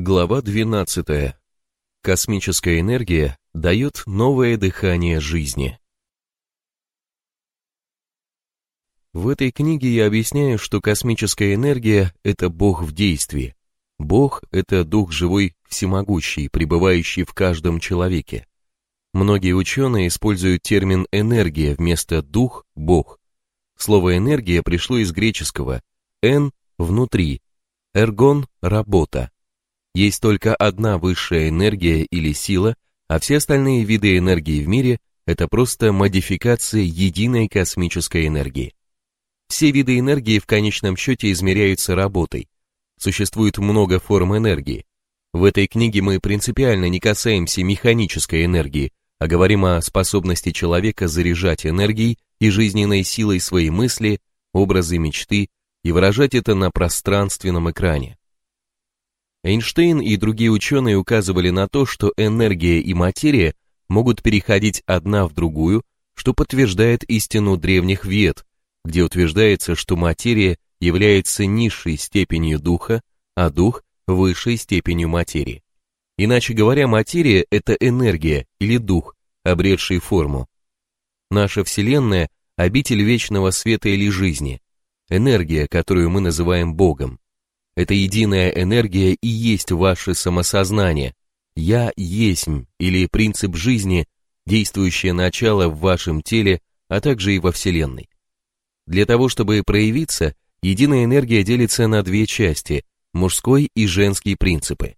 Глава 12. Космическая энергия дает новое дыхание жизни. В этой книге я объясняю, что космическая энергия – это Бог в действии. Бог – это Дух живой, всемогущий, пребывающий в каждом человеке. Многие ученые используют термин «энергия» вместо «дух», «бог». Слово «энергия» пришло из греческого «эн» – внутри, «эргон» – работа. Есть только одна высшая энергия или сила, а все остальные виды энергии в мире – это просто модификация единой космической энергии. Все виды энергии в конечном счете измеряются работой. Существует много форм энергии. В этой книге мы принципиально не касаемся механической энергии, а говорим о способности человека заряжать энергией и жизненной силой свои мысли, образы мечты и выражать это на пространственном экране. Эйнштейн и другие ученые указывали на то, что энергия и материя могут переходить одна в другую, что подтверждает истину древних вед, где утверждается, что материя является низшей степенью духа, а дух – высшей степенью материи. Иначе говоря, материя – это энергия или дух, обретший форму. Наша Вселенная – обитель вечного света или жизни, энергия, которую мы называем Богом. Эта единая энергия и есть ваше самосознание. Я есмь или принцип жизни, действующее начало в вашем теле, а также и во Вселенной. Для того, чтобы проявиться, единая энергия делится на две части – мужской и женский принципы.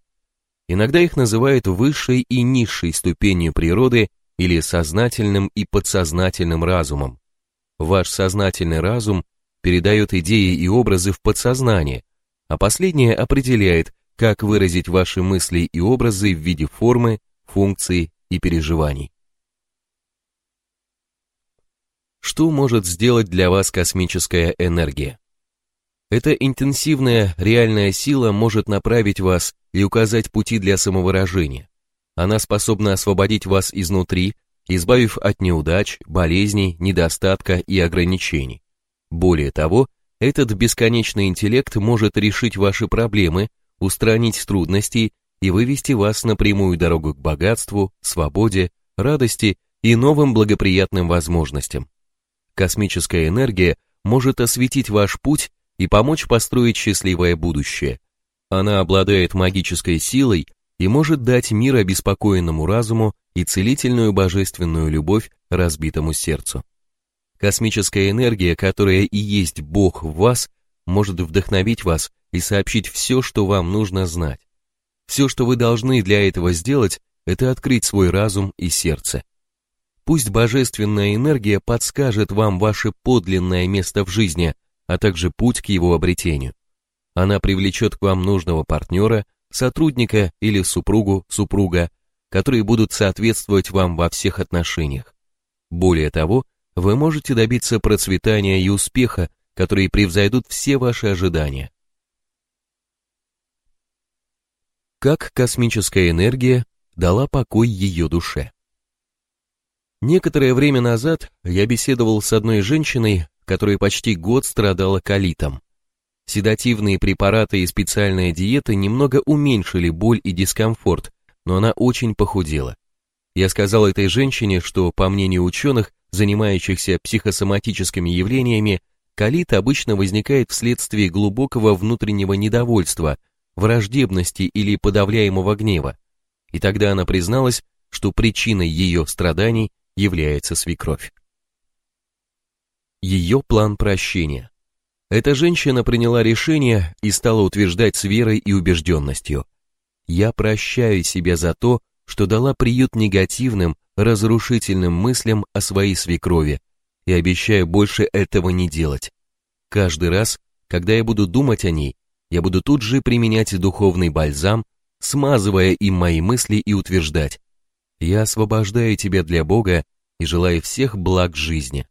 Иногда их называют высшей и низшей ступенью природы или сознательным и подсознательным разумом. Ваш сознательный разум передает идеи и образы в подсознание, а последнее определяет, как выразить ваши мысли и образы в виде формы, функции и переживаний. Что может сделать для вас космическая энергия? Эта интенсивная реальная сила может направить вас и указать пути для самовыражения. Она способна освободить вас изнутри, избавив от неудач, болезней, недостатка и ограничений. Более того, этот бесконечный интеллект может решить ваши проблемы, устранить трудности и вывести вас на прямую дорогу к богатству, свободе, радости и новым благоприятным возможностям. Космическая энергия может осветить ваш путь и помочь построить счастливое будущее. Она обладает магической силой и может дать мир обеспокоенному разуму и целительную божественную любовь разбитому сердцу. Космическая энергия, которая и есть Бог в вас, может вдохновить вас и сообщить все, что вам нужно знать. Все, что вы должны для этого сделать, это открыть свой разум и сердце. Пусть божественная энергия подскажет вам ваше подлинное место в жизни, а также путь к его обретению. Она привлечет к вам нужного партнера, сотрудника или супругу, супруга, которые будут соответствовать вам во всех отношениях. Более того, вы можете добиться процветания и успеха, которые превзойдут все ваши ожидания. Как космическая энергия дала покой ее душе. Некоторое время назад я беседовал с одной женщиной, которая почти год страдала колитом. Седативные препараты и специальная диета немного уменьшили боль и дискомфорт, но она очень похудела. Я сказал этой женщине, что, по мнению ученых, занимающихся психосоматическими явлениями, колит обычно возникает вследствие глубокого внутреннего недовольства, враждебности или подавляемого гнева. И тогда она призналась, что причиной ее страданий является свекровь. Ее план прощения. Эта женщина приняла решение и стала утверждать с верой и убежденностью. «Я прощаю себя за то, что дала приют негативным, разрушительным мыслям о своей свекрови и обещаю больше этого не делать. Каждый раз, когда я буду думать о ней, я буду тут же применять духовный бальзам, смазывая им мои мысли и утверждать «Я освобождаю тебя для Бога и желаю всех благ жизни».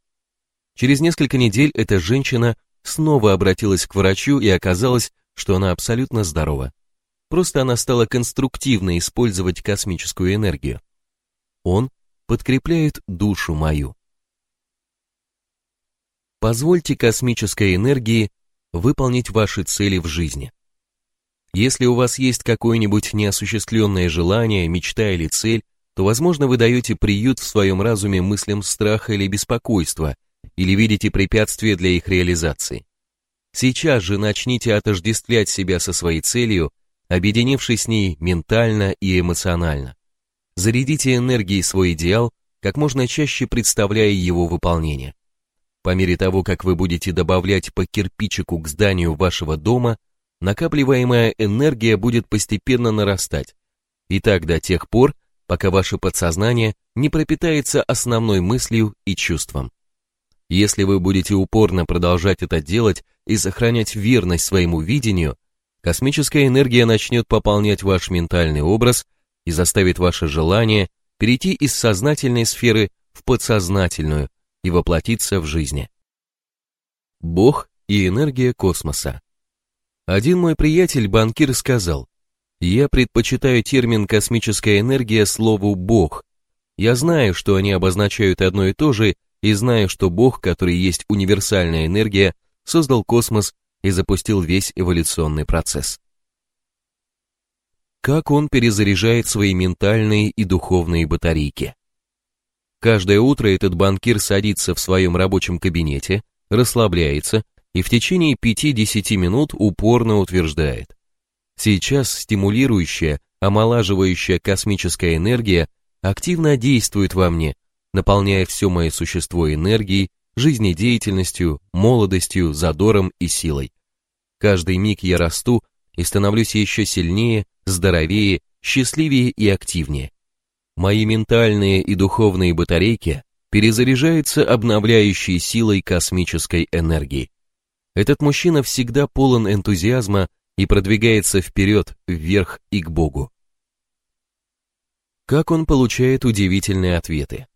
Через несколько недель эта женщина снова обратилась к врачу и оказалось, что она абсолютно здорова. Просто она стала конструктивно использовать космическую энергию. Он подкрепляет душу мою. Позвольте космической энергии выполнить ваши цели в жизни. Если у вас есть какое-нибудь неосуществленное желание, мечта или цель, то, возможно, вы даете приют в своем разуме мыслям страха или беспокойства, или видите препятствия для их реализации. Сейчас же начните отождествлять себя со своей целью, объединившись с ней ментально и эмоционально. Зарядите энергией свой идеал, как можно чаще представляя его выполнение. По мере того, как вы будете добавлять по кирпичику к зданию вашего дома, накапливаемая энергия будет постепенно нарастать. И так до тех пор, пока ваше подсознание не пропитается основной мыслью и чувством. Если вы будете упорно продолжать это делать и сохранять верность своему видению, космическая энергия начнет пополнять ваш ментальный образ и заставит ваше желание перейти из сознательной сферы в подсознательную и воплотиться в жизни. Бог и энергия космоса. Один мой приятель, банкир, сказал, «Я предпочитаю термин «космическая энергия» слову «Бог». Я знаю, что они обозначают одно и то же, и знаю, что Бог, который есть универсальная энергия, создал космос и запустил весь эволюционный процесс. Как он перезаряжает свои ментальные и духовные батарейки? Каждое утро этот банкир садится в своем рабочем кабинете, расслабляется и в течение 5-10 минут упорно утверждает. Сейчас стимулирующая, омолаживающая космическая энергия активно действует во мне, наполняя все мое существо энергией, жизнедеятельностью, молодостью, задором и силой. Каждый миг я расту и становлюсь еще сильнее, здоровее, счастливее и активнее. Мои ментальные и духовные батарейки перезаряжаются обновляющей силой космической энергии. Этот мужчина всегда полон энтузиазма и продвигается вперед, вверх и к Богу. Как он получает удивительные ответы?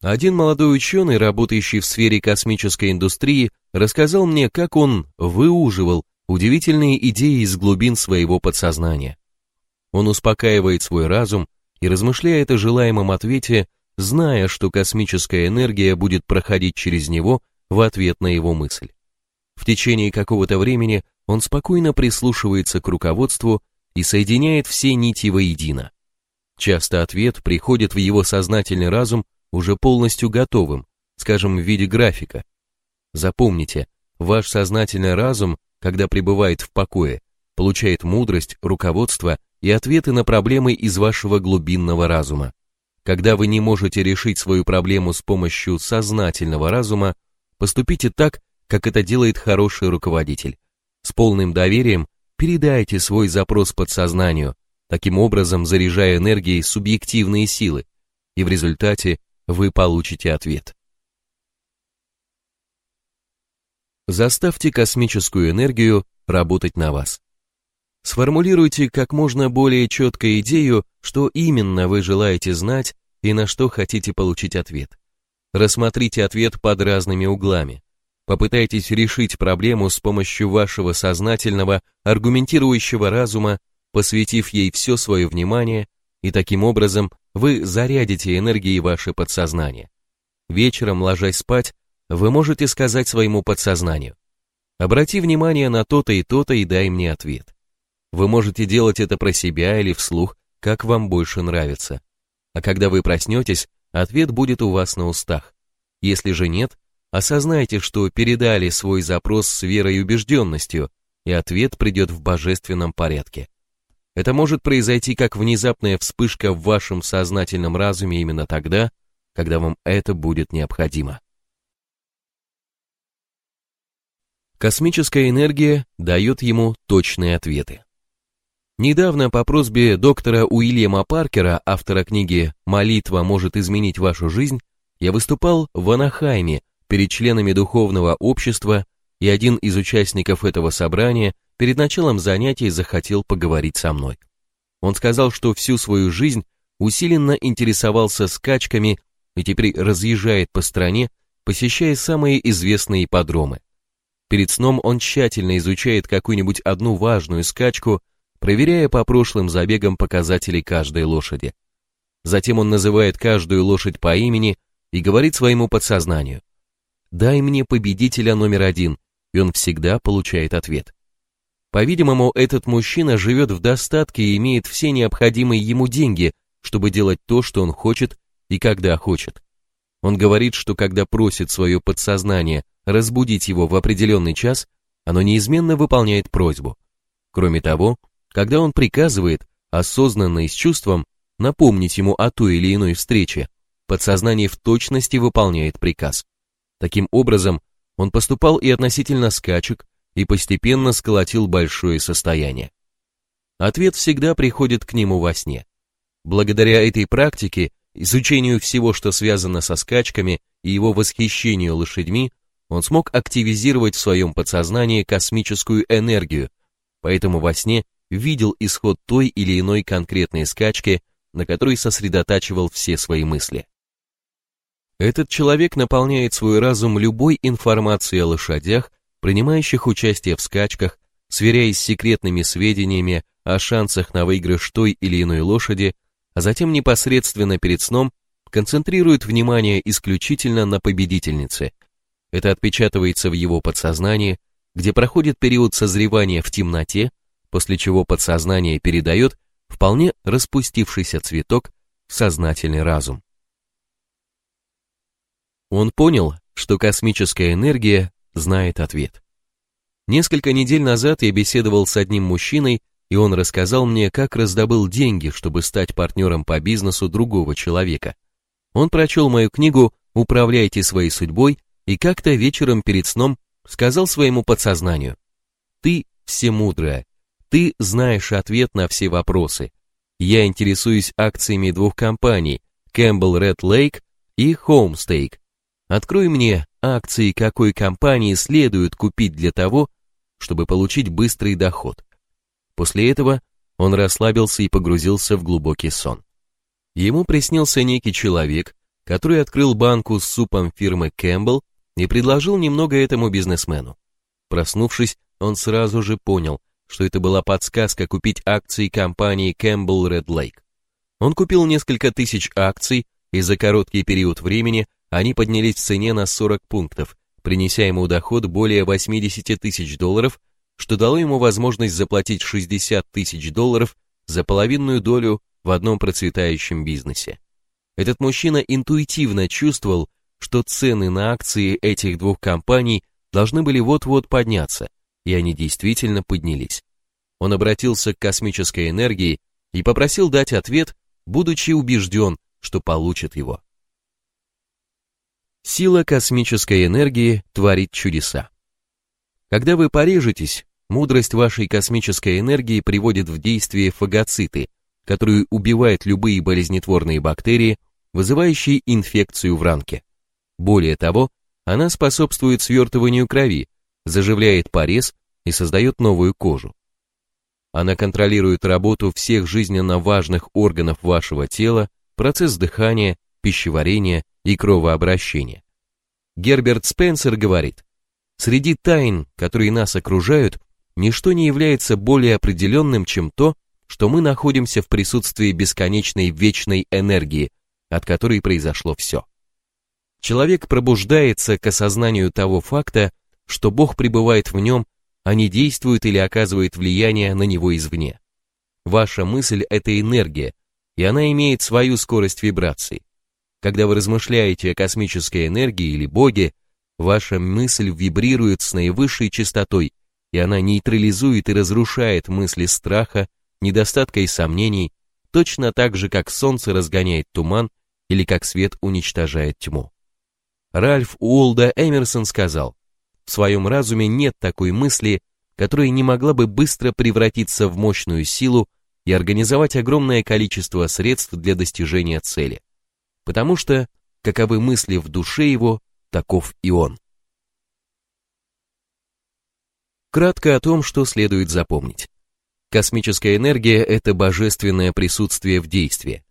Один молодой ученый, работающий в сфере космической индустрии, рассказал мне, как он выуживал удивительные идеи из глубин своего подсознания. Он успокаивает свой разум и размышляет о желаемом ответе, зная, что космическая энергия будет проходить через него в ответ на его мысль. В течение какого-то времени он спокойно прислушивается к руководству и соединяет все нити воедино. Часто ответ приходит в его сознательный разум уже полностью готовым, скажем, в виде графика. Запомните, ваш сознательный разум, когда пребывает в покое, получает мудрость, руководство и ответы на проблемы из вашего глубинного разума. Когда вы не можете решить свою проблему с помощью сознательного разума, поступите так, как это делает хороший руководитель. С полным доверием передайте свой запрос подсознанию, таким образом заряжая энергией субъективные силы, и в результате вы получите ответ. Заставьте космическую энергию работать на вас. Сформулируйте как можно более четко идею, что именно вы желаете знать и на что хотите получить ответ. Рассмотрите ответ под разными углами. Попытайтесь решить проблему с помощью вашего сознательного, аргументирующего разума, посвятив ей все свое внимание, и таким образом вы зарядите энергией ваше подсознание. Вечером, ложась спать, вы можете сказать своему подсознанию, обрати внимание на то-то и то-то и дай мне ответ. Вы можете делать это про себя или вслух, как вам больше нравится. А когда вы проснетесь, ответ будет у вас на устах. Если же нет, осознайте, что передали свой запрос с верой и убежденностью, и ответ придет в божественном порядке. Это может произойти как внезапная вспышка в вашем сознательном разуме именно тогда, когда вам это будет необходимо. Космическая энергия дает ему точные ответы. Недавно по просьбе доктора Уильяма Паркера, автора книги «Молитва может изменить вашу жизнь», я выступал в Анахайме перед членами духовного общества, и один из участников этого собрания перед началом занятий захотел поговорить со мной. Он сказал, что всю свою жизнь усиленно интересовался скачками и теперь разъезжает по стране, посещая самые известные ипподромы. Перед сном он тщательно изучает какую-нибудь одну важную скачку, проверяя по прошлым забегам показателей каждой лошади. Затем он называет каждую лошадь по имени и говорит своему подсознанию «Дай мне победителя номер один», и он всегда получает ответ. По-видимому, этот мужчина живет в достатке и имеет все необходимые ему деньги, чтобы делать то, что он хочет и когда хочет. Он говорит, что когда просит свое подсознание разбудить его в определенный час, оно неизменно выполняет просьбу. Кроме того, когда он приказывает, осознанно и с чувством, напомнить ему о той или иной встрече, подсознание в точности выполняет приказ. Таким образом, он поступал и относительно скачек, и постепенно сколотил большое состояние. Ответ всегда приходит к нему во сне. Благодаря этой практике, изучению всего, что связано со скачками и его восхищению лошадьми, он смог активизировать в своем подсознании космическую энергию, поэтому во сне видел исход той или иной конкретной скачки, на которой сосредотачивал все свои мысли. Этот человек наполняет свой разум любой информацией о лошадях, принимающих участие в скачках, сверяясь с секретными сведениями о шансах на выигрыш той или иной лошади, а затем непосредственно перед сном концентрирует внимание исключительно на победительнице. Это отпечатывается в его подсознании, где проходит период созревания в темноте, после чего подсознание передает вполне распустившийся цветок в сознательный разум. Он понял, что космическая энергия знает ответ. Несколько недель назад я беседовал с одним мужчиной, и он рассказал мне, как раздобыл деньги, чтобы стать партнером по бизнесу другого человека. Он прочел мою книгу «Управляйте своей судьбой» и как-то вечером перед сном сказал своему подсознанию, «Ты всемудрая, ты знаешь ответ на все вопросы. Я интересуюсь акциями двух компаний, Campbell Red Lake и Homestake. Открой мне акции какой компании следует купить для того, чтобы получить быстрый доход. После этого он расслабился и погрузился в глубокий сон. Ему приснился некий человек, который открыл банку с супом фирмы Campbell и предложил немного этому бизнесмену. Проснувшись, он сразу же понял, что это была подсказка купить акции компании Campbell Red Lake. Он купил несколько тысяч акций, и за короткий период времени они поднялись в цене на 40 пунктов, принеся ему доход более 80 тысяч долларов, что дало ему возможность заплатить 60 тысяч долларов за половинную долю в одном процветающем бизнесе. Этот мужчина интуитивно чувствовал, что цены на акции этих двух компаний должны были вот-вот подняться, и они действительно поднялись. Он обратился к космической энергии и попросил дать ответ, будучи убежден, что получит его. Сила космической энергии творит чудеса. Когда вы порежетесь, мудрость вашей космической энергии приводит в действие фагоциты, которые убивают любые болезнетворные бактерии, вызывающие инфекцию в ранке. Более того, она способствует свертыванию крови, заживляет порез и создает новую кожу. Она контролирует работу всех жизненно важных органов вашего тела, процесс дыхания, пищеварения и кровообращения. Герберт Спенсер говорит, среди тайн, которые нас окружают, ничто не является более определенным, чем то, что мы находимся в присутствии бесконечной вечной энергии, от которой произошло все. Человек пробуждается к осознанию того факта, что Бог пребывает в нем, а не действует или оказывает влияние на него извне. Ваша мысль – это энергия, и она имеет свою скорость вибраций. Когда вы размышляете о космической энергии или Боге, ваша мысль вибрирует с наивысшей частотой, и она нейтрализует и разрушает мысли страха, недостатка и сомнений, точно так же, как солнце разгоняет туман или как свет уничтожает тьму. Ральф Уолда Эмерсон сказал, в своем разуме нет такой мысли, которая не могла бы быстро превратиться в мощную силу и организовать огромное количество средств для достижения цели потому что, каковы мысли в душе его, таков и он. Кратко о том, что следует запомнить. Космическая энергия – это божественное присутствие в действии.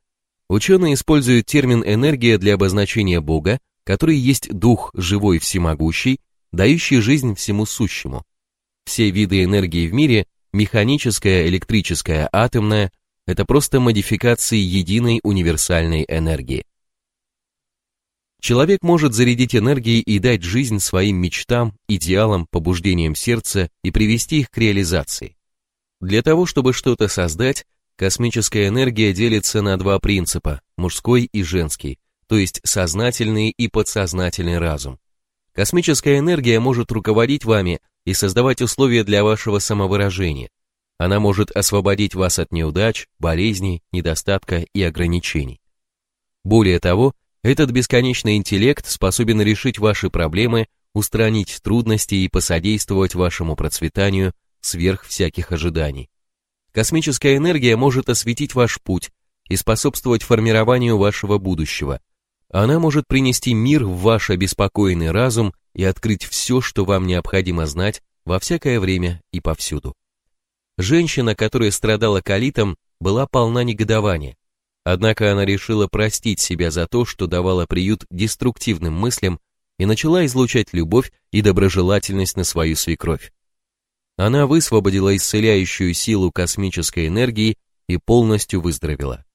Ученые используют термин «энергия» для обозначения Бога, который есть Дух живой всемогущий, дающий жизнь всему сущему. Все виды энергии в мире – механическая, электрическая, атомная – это просто модификации единой универсальной энергии. Человек может зарядить энергией и дать жизнь своим мечтам, идеалам, побуждениям сердца и привести их к реализации. Для того, чтобы что-то создать, космическая энергия делится на два принципа, мужской и женский, то есть сознательный и подсознательный разум. Космическая энергия может руководить вами и создавать условия для вашего самовыражения. Она может освободить вас от неудач, болезней, недостатка и ограничений. Более того, этот бесконечный интеллект способен решить ваши проблемы, устранить трудности и посодействовать вашему процветанию сверх всяких ожиданий. Космическая энергия может осветить ваш путь и способствовать формированию вашего будущего. Она может принести мир в ваш обеспокоенный разум и открыть все, что вам необходимо знать во всякое время и повсюду. Женщина, которая страдала колитом, была полна негодования. Однако она решила простить себя за то, что давала приют деструктивным мыслям и начала излучать любовь и доброжелательность на свою свекровь. Она высвободила исцеляющую силу космической энергии и полностью выздоровела.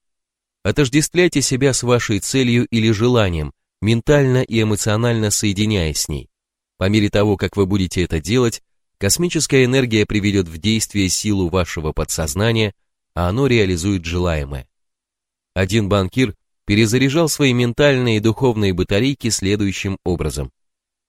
Отождествляйте себя с вашей целью или желанием, ментально и эмоционально соединяясь с ней. По мере того, как вы будете это делать, космическая энергия приведет в действие силу вашего подсознания, а оно реализует желаемое. Один банкир перезаряжал свои ментальные и духовные батарейки следующим образом.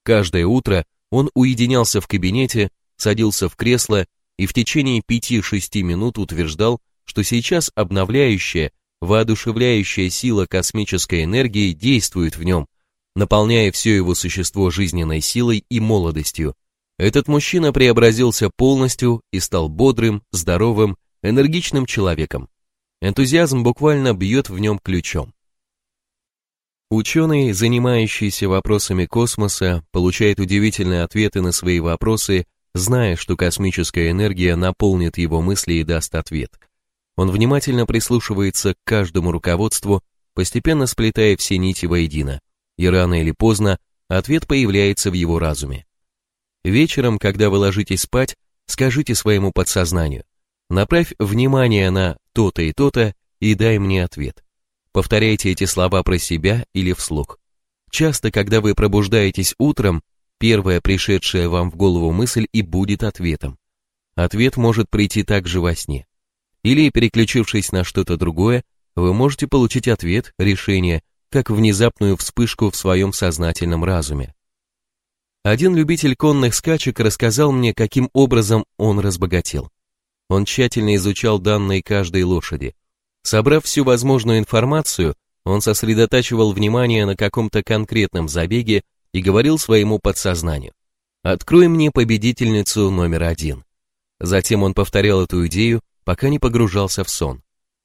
Каждое утро он уединялся в кабинете, садился в кресло и в течение 5-6 минут утверждал, что сейчас обновляющая, воодушевляющая сила космической энергии действует в нем, наполняя все его существо жизненной силой и молодостью. Этот мужчина преобразился полностью и стал бодрым, здоровым, энергичным человеком. Энтузиазм буквально бьет в нем ключом. Ученый, занимающийся вопросами космоса, получает удивительные ответы на свои вопросы, зная, что космическая энергия наполнит его мысли и даст ответ. Он внимательно прислушивается к каждому руководству, постепенно сплетая все нити воедино, и рано или поздно ответ появляется в его разуме. Вечером, когда вы ложитесь спать, скажите своему подсознанию, направь внимание на то-то и то-то и дай мне ответ. Повторяйте эти слова про себя или вслух. Часто, когда вы пробуждаетесь утром, первая пришедшая вам в голову мысль и будет ответом. Ответ может прийти также во сне. Или, переключившись на что-то другое, вы можете получить ответ, решение, как внезапную вспышку в своем сознательном разуме. Один любитель конных скачек рассказал мне, каким образом он разбогател. Он тщательно изучал данные каждой лошади. Собрав всю возможную информацию, он сосредотачивал внимание на каком-то конкретном забеге и говорил своему подсознанию «Открой мне победительницу номер один». Затем он повторял эту идею, пока не погружался в сон.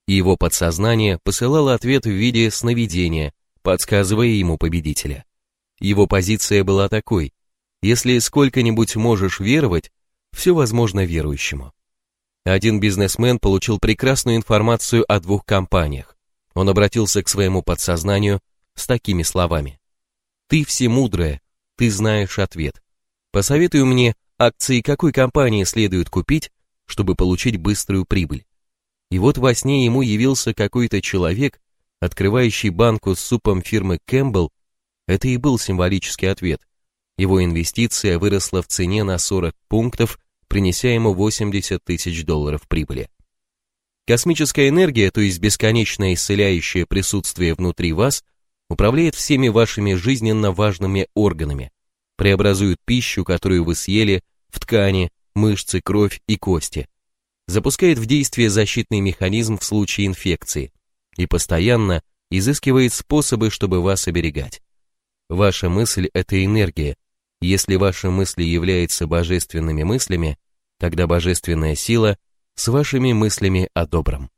И его подсознание посылало ответ в виде сновидения, подсказывая ему победителя. Его позиция была такой, если сколько-нибудь можешь веровать, все возможно верующему. Один бизнесмен получил прекрасную информацию о двух компаниях. Он обратился к своему подсознанию с такими словами. «Ты всемудрая, ты знаешь ответ. Посоветуй мне, акции какой компании следует купить, чтобы получить быструю прибыль». И вот во сне ему явился какой-то человек, открывающий банку с супом фирмы Кэмпбелл. Это и был символический ответ. Его инвестиция выросла в цене на 40 пунктов принеся ему 80 тысяч долларов прибыли. Космическая энергия, то есть бесконечное исцеляющее присутствие внутри вас, управляет всеми вашими жизненно важными органами, преобразует пищу, которую вы съели, в ткани, мышцы, кровь и кости, запускает в действие защитный механизм в случае инфекции и постоянно изыскивает способы, чтобы вас оберегать. Ваша мысль – это энергия, если ваши мысли являются божественными мыслями, тогда божественная сила с вашими мыслями о добром.